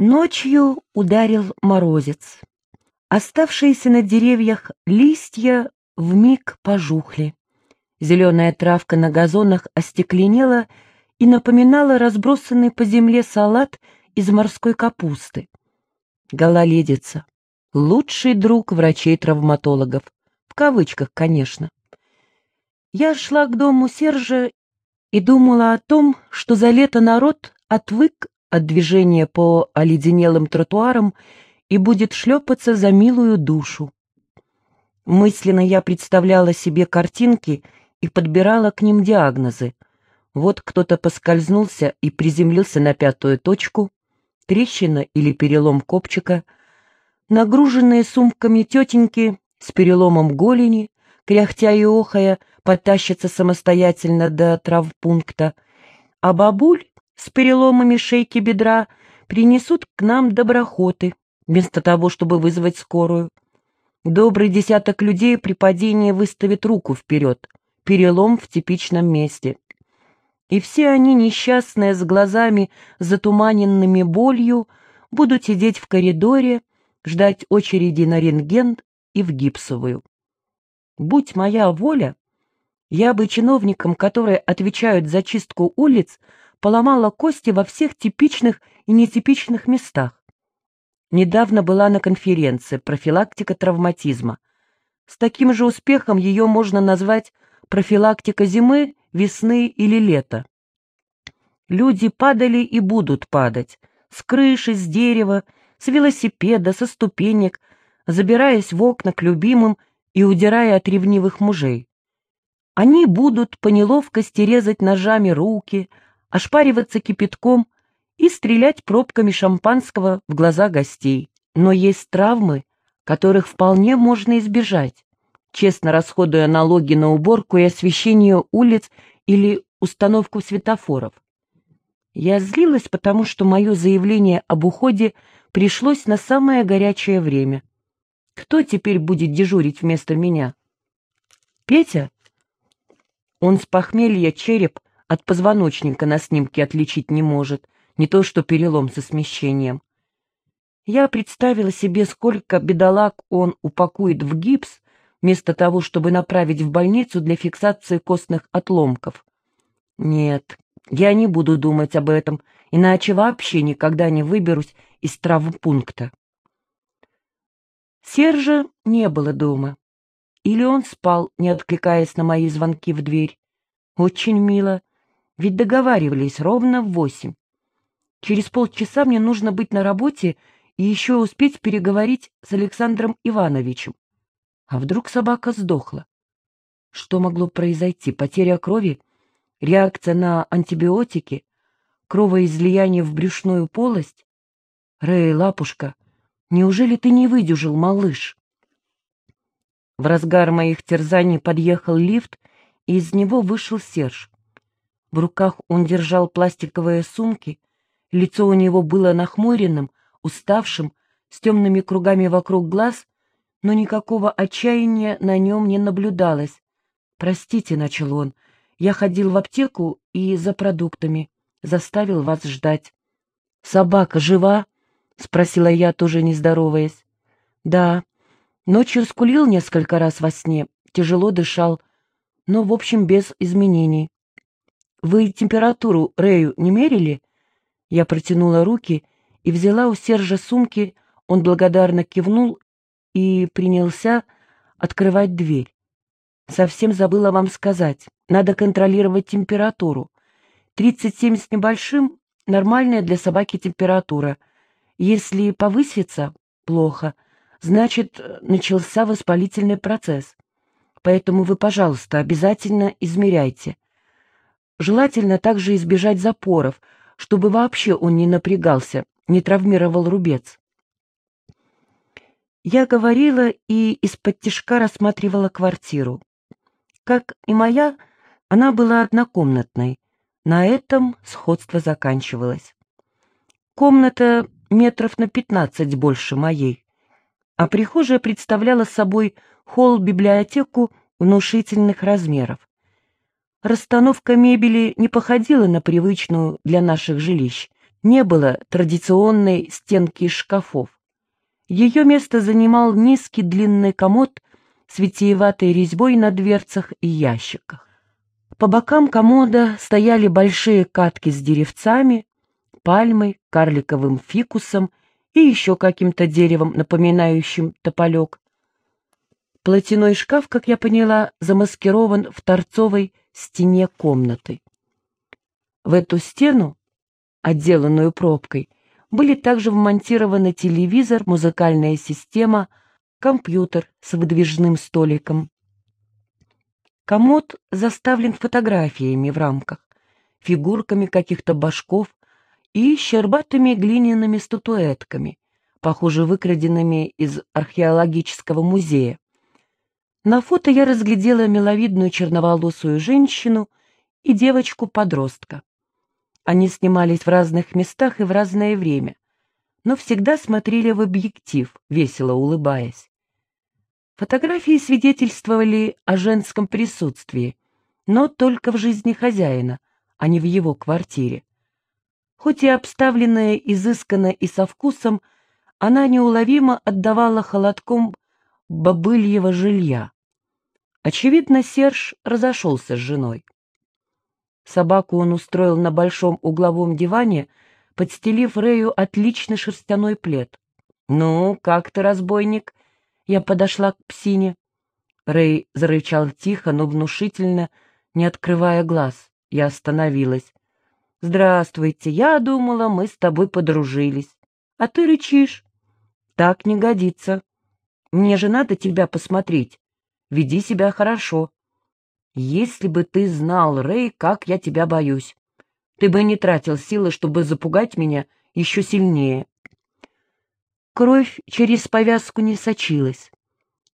Ночью ударил морозец. Оставшиеся на деревьях листья вмиг пожухли. Зеленая травка на газонах остекленела и напоминала разбросанный по земле салат из морской капусты. Гололедица. Лучший друг врачей-травматологов. В кавычках, конечно. Я шла к дому Сержа и думала о том, что за лето народ отвык от движения по оледенелым тротуарам и будет шлепаться за милую душу. Мысленно я представляла себе картинки и подбирала к ним диагнозы. Вот кто-то поскользнулся и приземлился на пятую точку, трещина или перелом копчика, нагруженные сумками тетеньки с переломом голени, кряхтя и охая, потащатся самостоятельно до травпункта, а бабуль с переломами шейки бедра принесут к нам доброхоты, вместо того, чтобы вызвать скорую. Добрый десяток людей при падении выставит руку вперед, перелом в типичном месте. И все они, несчастные, с глазами, затуманенными болью, будут сидеть в коридоре, ждать очереди на рентген и в гипсовую. Будь моя воля, я бы чиновникам, которые отвечают за чистку улиц, поломала кости во всех типичных и нетипичных местах. Недавно была на конференции «Профилактика травматизма». С таким же успехом ее можно назвать профилактика зимы, весны или лета. Люди падали и будут падать. С крыши, с дерева, с велосипеда, со ступенек, забираясь в окна к любимым и удирая от ревнивых мужей. Они будут по неловкости резать ножами руки, ошпариваться кипятком и стрелять пробками шампанского в глаза гостей. Но есть травмы, которых вполне можно избежать, честно расходуя налоги на уборку и освещение улиц или установку светофоров. Я злилась, потому что мое заявление об уходе пришлось на самое горячее время. Кто теперь будет дежурить вместо меня? Петя? Он с похмелья череп от позвоночника на снимке отличить не может, не то что перелом со смещением. Я представила себе, сколько бедолаг он упакует в гипс, вместо того, чтобы направить в больницу для фиксации костных отломков. Нет, я не буду думать об этом, иначе вообще никогда не выберусь из травмпункта. Сержа не было дома. Или он спал, не откликаясь на мои звонки в дверь. Очень мило. Ведь договаривались ровно в восемь. Через полчаса мне нужно быть на работе и еще успеть переговорить с Александром Ивановичем. А вдруг собака сдохла? Что могло произойти? Потеря крови? Реакция на антибиотики? Кровоизлияние в брюшную полость? Рэй, лапушка, неужели ты не выдержал, малыш? В разгар моих терзаний подъехал лифт, и из него вышел Серж. В руках он держал пластиковые сумки, лицо у него было нахмуренным, уставшим, с темными кругами вокруг глаз, но никакого отчаяния на нем не наблюдалось. «Простите», — начал он, — «я ходил в аптеку и за продуктами, заставил вас ждать». «Собака жива?» — спросила я, тоже не здороваясь. «Да. Ночью скулил несколько раз во сне, тяжело дышал, но, в общем, без изменений. «Вы температуру Рэю не мерили?» Я протянула руки и взяла у Сержа сумки, он благодарно кивнул и принялся открывать дверь. Совсем забыла вам сказать, надо контролировать температуру. 37 с небольшим — нормальная для собаки температура. Если повысится — плохо, значит, начался воспалительный процесс. Поэтому вы, пожалуйста, обязательно измеряйте. Желательно также избежать запоров, чтобы вообще он не напрягался, не травмировал рубец. Я говорила и из-под тишка рассматривала квартиру. Как и моя, она была однокомнатной. На этом сходство заканчивалось. Комната метров на пятнадцать больше моей, а прихожая представляла собой холл-библиотеку внушительных размеров. Расстановка мебели не походила на привычную для наших жилищ, Не было традиционной стенки из шкафов. Ее место занимал низкий длинный комод с витиеватой резьбой на дверцах и ящиках. По бокам комода стояли большие катки с деревцами, пальмой, карликовым фикусом и еще каким-то деревом, напоминающим тополек. Платяной шкаф, как я поняла, замаскирован в торцовой стене комнаты. В эту стену, отделанную пробкой, были также вмонтированы телевизор, музыкальная система, компьютер с выдвижным столиком. Комод заставлен фотографиями в рамках, фигурками каких-то башков и щербатыми глиняными статуэтками, похоже, выкраденными из археологического музея. На фото я разглядела миловидную черноволосую женщину и девочку-подростка. Они снимались в разных местах и в разное время, но всегда смотрели в объектив, весело улыбаясь. Фотографии свидетельствовали о женском присутствии, но только в жизни хозяина, а не в его квартире. Хоть и обставленная изысканно и со вкусом, она неуловимо отдавала холодком бобыльего жилья. Очевидно, Серж разошелся с женой. Собаку он устроил на большом угловом диване, подстелив Рэю отличный шерстяной плед. «Ну, как ты, разбойник?» Я подошла к псине. Рэй зарычал тихо, но внушительно, не открывая глаз. Я остановилась. «Здравствуйте, я думала, мы с тобой подружились. А ты рычишь. Так не годится. Мне же надо тебя посмотреть. Веди себя хорошо. Если бы ты знал, Рэй, как я тебя боюсь. Ты бы не тратил силы, чтобы запугать меня еще сильнее. Кровь через повязку не сочилась.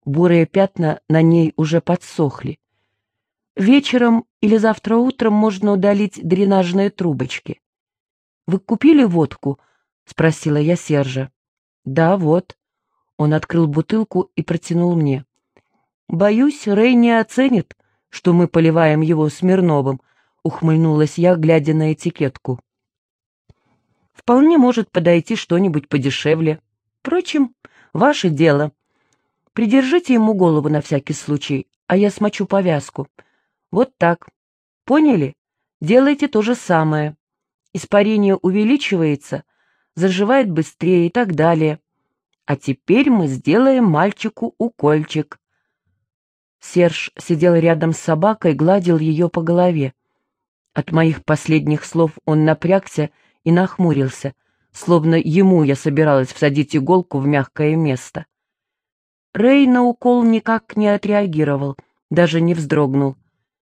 Бурые пятна на ней уже подсохли. Вечером или завтра утром можно удалить дренажные трубочки. «Вы купили водку?» — спросила я Сержа. «Да, вот». Он открыл бутылку и протянул мне. «Боюсь, Рэй не оценит, что мы поливаем его Смирновым», — ухмыльнулась я, глядя на этикетку. «Вполне может подойти что-нибудь подешевле. Впрочем, ваше дело. Придержите ему голову на всякий случай, а я смочу повязку. Вот так. Поняли? Делайте то же самое. Испарение увеличивается, заживает быстрее и так далее. А теперь мы сделаем мальчику укольчик. Серж сидел рядом с собакой, гладил ее по голове. От моих последних слов он напрягся и нахмурился, словно ему я собиралась всадить иголку в мягкое место. Рэй на укол никак не отреагировал, даже не вздрогнул.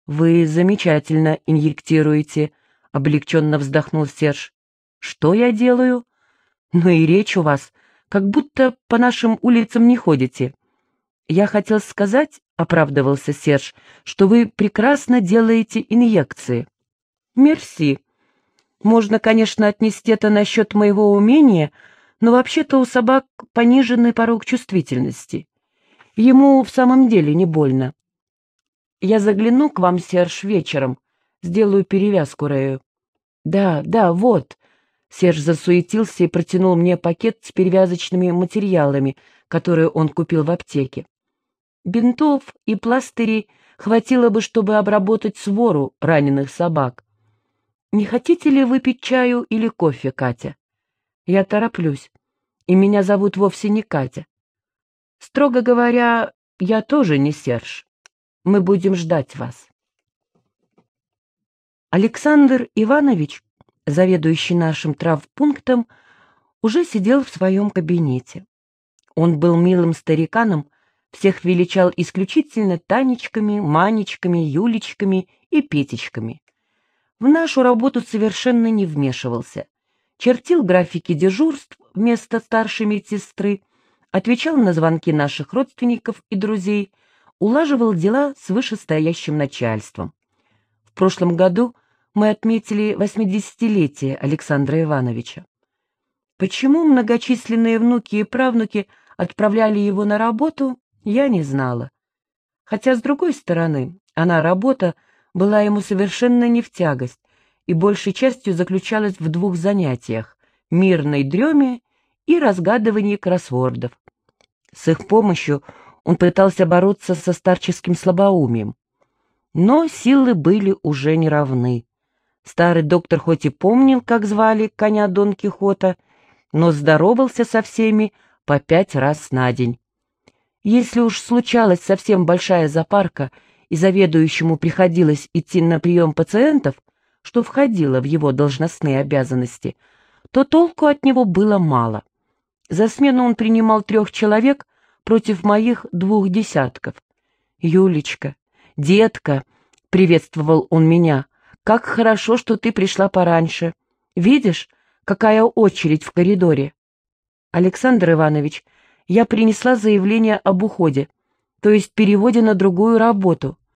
«Вы замечательно инъектируете», — облегченно вздохнул Серж. «Что я делаю?» «Ну и речь у вас, как будто по нашим улицам не ходите». «Я хотел сказать, — оправдывался Серж, — что вы прекрасно делаете инъекции». «Мерси. Можно, конечно, отнести это насчет моего умения, но вообще-то у собак пониженный порог чувствительности. Ему в самом деле не больно. Я загляну к вам, Серж, вечером, сделаю перевязку Рэю». «Да, да, вот». Серж засуетился и протянул мне пакет с перевязочными материалами, которые он купил в аптеке. Бинтов и пластырей хватило бы, чтобы обработать свору раненых собак. Не хотите ли выпить чаю или кофе, Катя? Я тороплюсь, и меня зовут вовсе не Катя. Строго говоря, я тоже не Серж. Мы будем ждать вас. Александр Иванович, заведующий нашим травпунктом, уже сидел в своем кабинете. Он был милым стариканом, всех величал исключительно Танечками, Манечками, Юлечками и Петечками. В нашу работу совершенно не вмешивался. Чертил графики дежурств вместо старшей медсестры, отвечал на звонки наших родственников и друзей, улаживал дела с вышестоящим начальством. В прошлом году мы отметили 80-летие Александра Ивановича. Почему многочисленные внуки и правнуки отправляли его на работу, я не знала. Хотя, с другой стороны, она, работа, была ему совершенно не в тягость, и большей частью заключалась в двух занятиях — мирной дреме и разгадывании кроссвордов. С их помощью он пытался бороться со старческим слабоумием. Но силы были уже не равны. Старый доктор хоть и помнил, как звали коня Дон Кихота, но здоровался со всеми по пять раз на день. Если уж случалась совсем большая запарка, и заведующему приходилось идти на прием пациентов, что входило в его должностные обязанности, то толку от него было мало. За смену он принимал трех человек против моих двух десятков. «Юлечка, детка!» — приветствовал он меня. «Как хорошо, что ты пришла пораньше. Видишь, какая очередь в коридоре?» «Александр Иванович, я принесла заявление об уходе, то есть переводе на другую работу.